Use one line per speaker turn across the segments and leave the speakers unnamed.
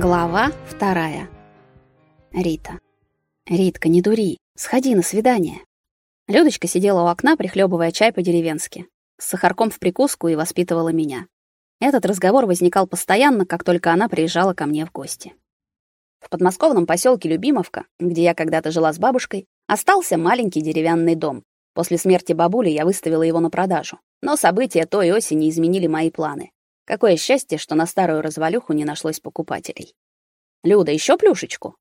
Глава вторая. Рита. Ритка, не дури, сходи на свидание. Людочка сидела у окна, прихлебывая чай по-деревенски, с сахарком в прикуску и воспитывала меня. Этот разговор возникал постоянно, как только она приезжала ко мне в гости. В подмосковном поселке Любимовка, где я когда-то жила с бабушкой, остался маленький деревянный дом. После смерти бабули я выставила его на продажу, но события той осени изменили мои планы. Какое счастье, что на старую развалюху не нашлось покупателей. Люда, еще плюшечку?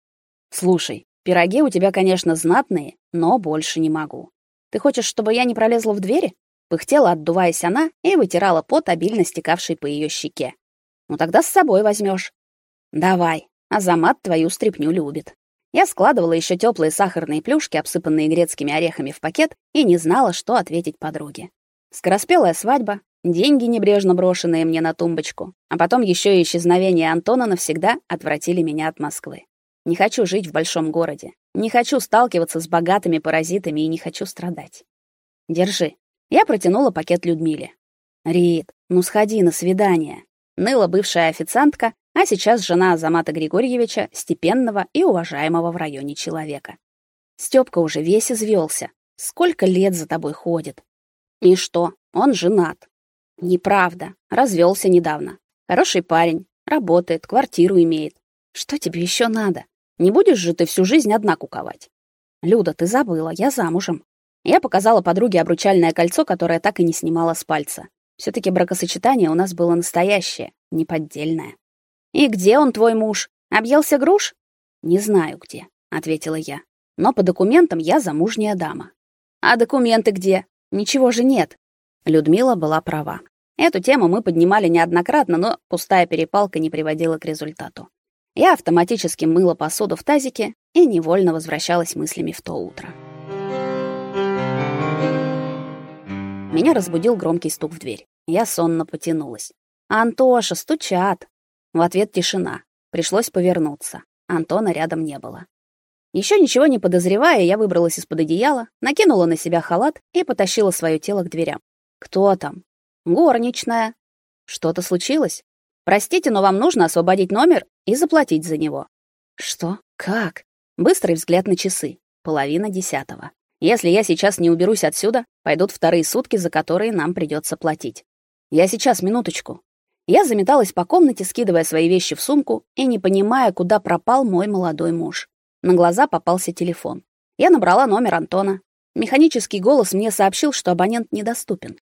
Слушай, пироги у тебя, конечно, знатные, но больше не могу. Ты хочешь, чтобы я не пролезла в двери? Пыхтела, отдуваясь она, и вытирала пот, обильно стекавший по ее щеке. Ну тогда с собой возьмешь. Давай. Азамат твою стряпню любит. Я складывала еще теплые сахарные плюшки, обсыпанные грецкими орехами, в пакет и не знала, что ответить подруге. Скороспелая свадьба, деньги, небрежно брошенные мне на тумбочку, а потом еще и исчезновение Антона навсегда отвратили меня от Москвы. Не хочу жить в большом городе, не хочу сталкиваться с богатыми паразитами и не хочу страдать. Держи. Я протянула пакет Людмиле. Рит, ну сходи на свидание. Ныла бывшая официантка, а сейчас жена Азамата Григорьевича, степенного и уважаемого в районе человека. Стёпка уже весь извелся. Сколько лет за тобой ходит? И что? Он женат. Неправда. Развелся недавно. Хороший парень, работает, квартиру имеет. Что тебе еще надо? Не будешь же ты всю жизнь одна куковать? Люда, ты забыла, я замужем. Я показала подруге обручальное кольцо, которое так и не снимала с пальца. все таки бракосочетание у нас было настоящее, не поддельное. И где он твой муж? Объелся груш? Не знаю где, ответила я. Но по документам я замужняя дама. А документы где? Ничего же нет. Людмила была права. Эту тему мы поднимали неоднократно, но пустая перепалка не приводила к результату. Я автоматически мыла посуду в тазике и невольно возвращалась мыслями в то утро. Меня разбудил громкий стук в дверь. Я сонно потянулась. «Антоша, стучат!» В ответ тишина. Пришлось повернуться. Антона рядом не было. Еще ничего не подозревая, я выбралась из-под одеяла, накинула на себя халат и потащила свое тело к дверям. Кто там? Горничная. Что-то случилось? Простите, но вам нужно освободить номер и заплатить за него. Что? Как? Быстрый взгляд на часы. Половина десятого. Если я сейчас не уберусь отсюда, пойдут вторые сутки, за которые нам придется платить. Я сейчас, минуточку. Я заметалась по комнате, скидывая свои вещи в сумку и не понимая, куда пропал мой молодой муж. На глаза попался телефон. Я набрала номер Антона. Механический голос мне сообщил, что абонент недоступен.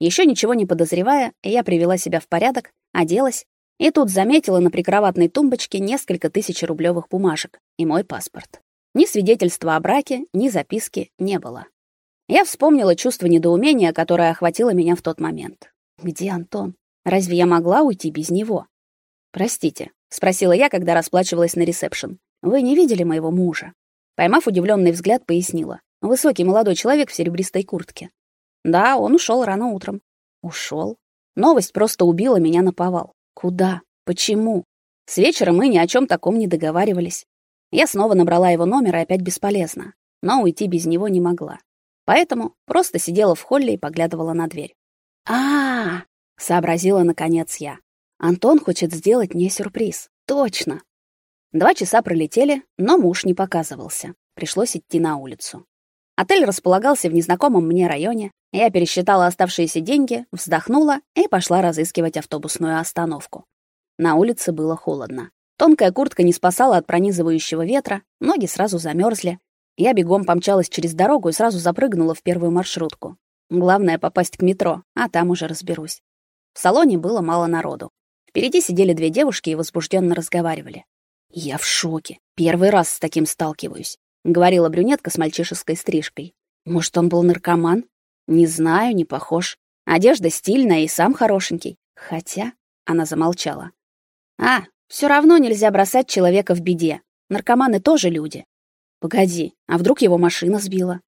Еще ничего не подозревая, я привела себя в порядок, оделась и тут заметила на прикроватной тумбочке несколько тысяч рублевых бумажек и мой паспорт. Ни свидетельства о браке, ни записки не было. Я вспомнила чувство недоумения, которое охватило меня в тот момент. Где Антон? Разве я могла уйти без него? Простите, спросила я, когда расплачивалась на ресепшн. Вы не видели моего мужа? Поймав удивленный взгляд, пояснила. Высокий молодой человек в серебристой куртке. Да, он ушел рано утром. Ушел. Новость просто убила меня на повал. Куда? Почему? С вечера мы ни о чем таком не договаривались. Я снова набрала его номер, и опять бесполезно. Но уйти без него не могла. Поэтому просто сидела в холле и поглядывала на дверь. А, -а, -а сообразила наконец я. Антон хочет сделать мне сюрприз. Точно. Два часа пролетели, но муж не показывался. Пришлось идти на улицу. Отель располагался в незнакомом мне районе. Я пересчитала оставшиеся деньги, вздохнула и пошла разыскивать автобусную остановку. На улице было холодно. Тонкая куртка не спасала от пронизывающего ветра, ноги сразу замерзли. Я бегом помчалась через дорогу и сразу запрыгнула в первую маршрутку. Главное попасть к метро, а там уже разберусь. В салоне было мало народу. Впереди сидели две девушки и возбужденно разговаривали. Я в шоке. Первый раз с таким сталкиваюсь, говорила брюнетка с мальчишеской стрижкой. Может, он был наркоман? Не знаю, не похож. Одежда стильная и сам хорошенький. Хотя, она замолчала. А, все равно нельзя бросать человека в беде. Наркоманы тоже люди. Погоди, а вдруг его машина сбила?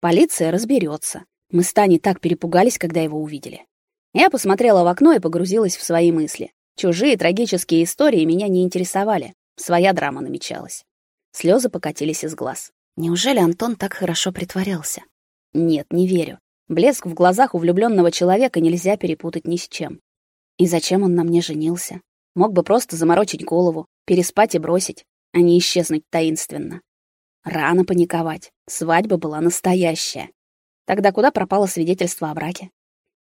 Полиция разберется. Мы с Таней так перепугались, когда его увидели. Я посмотрела в окно и погрузилась в свои мысли. Чужие трагические истории меня не интересовали. Своя драма намечалась. Слезы покатились из глаз. Неужели Антон так хорошо притворялся? Нет, не верю. Блеск в глазах у влюбленного человека нельзя перепутать ни с чем. И зачем он на мне женился? Мог бы просто заморочить голову, переспать и бросить, а не исчезнуть таинственно. Рано паниковать. Свадьба была настоящая. Тогда куда пропало свидетельство о браке?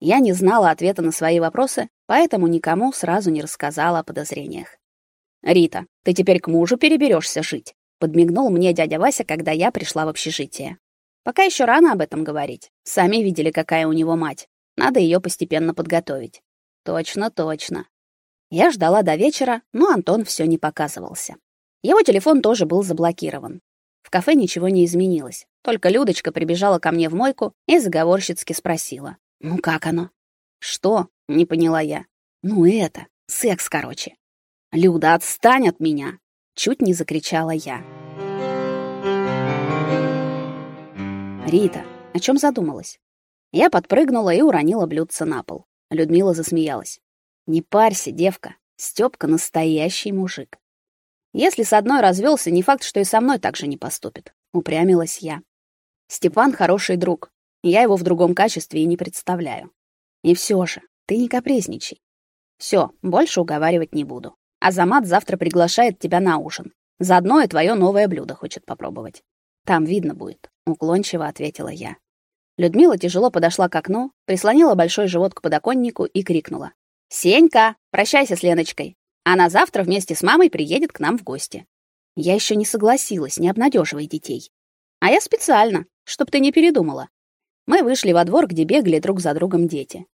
Я не знала ответа на свои вопросы, поэтому никому сразу не рассказала о подозрениях. «Рита, ты теперь к мужу переберешься жить», — подмигнул мне дядя Вася, когда я пришла в общежитие. «Пока еще рано об этом говорить. Сами видели, какая у него мать. Надо ее постепенно подготовить». «Точно, точно». Я ждала до вечера, но Антон все не показывался. Его телефон тоже был заблокирован. В кафе ничего не изменилось. Только Людочка прибежала ко мне в мойку и заговорщицки спросила. «Ну как оно?» «Что?» — не поняла я. «Ну это, секс, короче». «Люда, отстань от меня!» — чуть не закричала я. «Рита, о чем задумалась?» Я подпрыгнула и уронила блюдце на пол. Людмила засмеялась. «Не парься, девка. Стёпка настоящий мужик. Если с одной развелся, не факт, что и со мной так же не поступит. Упрямилась я. Степан хороший друг. Я его в другом качестве и не представляю. И все же, ты не капризничай. Все, больше уговаривать не буду. Азамат завтра приглашает тебя на ужин. Заодно и твое новое блюдо хочет попробовать. Там видно будет, уклончиво ответила я. Людмила тяжело подошла к окну, прислонила большой живот к подоконнику и крикнула: "Сенька, прощайся с Леночкой. Она завтра вместе с мамой приедет к нам в гости. Я еще не согласилась, не обнадеживай детей. А я специально, чтоб ты не передумала. Мы вышли во двор, где бегали друг за другом дети.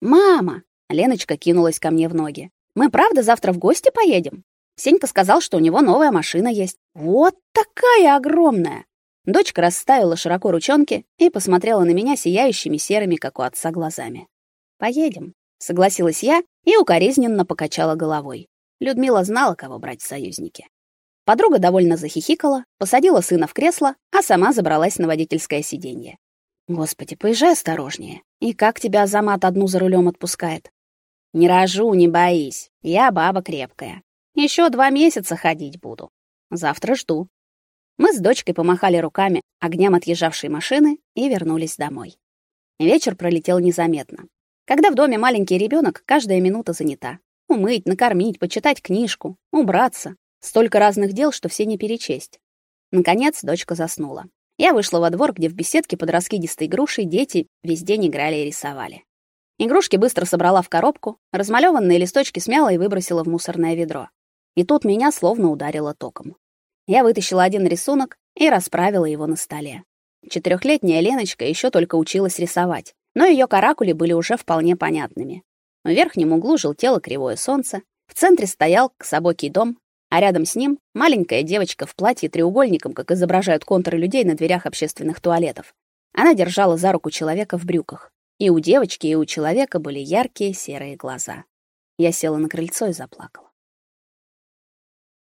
Мама, Леночка кинулась ко мне в ноги. Мы правда завтра в гости поедем? Сенька сказал, что у него новая машина есть. Вот такая огромная. Дочка расставила широко ручонки и посмотрела на меня сияющими серыми, как у отца, глазами. Поедем, согласилась я и укоризненно покачала головой. Людмила знала, кого брать в союзники. Подруга довольно захихикала, посадила сына в кресло, а сама забралась на водительское сиденье. Господи, поезжай осторожнее. И как тебя Азамат одну за рулем отпускает? Не рожу, не боись. Я баба крепкая. Еще два месяца ходить буду. Завтра жду. Мы с дочкой помахали руками огням отъезжавшей машины и вернулись домой. Вечер пролетел незаметно. Когда в доме маленький ребенок, каждая минута занята. Умыть, накормить, почитать книжку, убраться. Столько разных дел, что все не перечесть. Наконец дочка заснула. Я вышла во двор, где в беседке под раскидистой грушей дети весь день играли и рисовали. Игрушки быстро собрала в коробку, размалеванные листочки смяла и выбросила в мусорное ведро. И тут меня словно ударило током. Я вытащила один рисунок и расправила его на столе. Четырехлетняя Леночка еще только училась рисовать, но ее каракули были уже вполне понятными. В верхнем углу желтело кривое солнце, в центре стоял кособокий дом, а рядом с ним маленькая девочка в платье треугольником, как изображают контуры людей на дверях общественных туалетов. Она держала за руку человека в брюках. И у девочки, и у человека были яркие серые глаза. Я села на крыльцо и заплакала.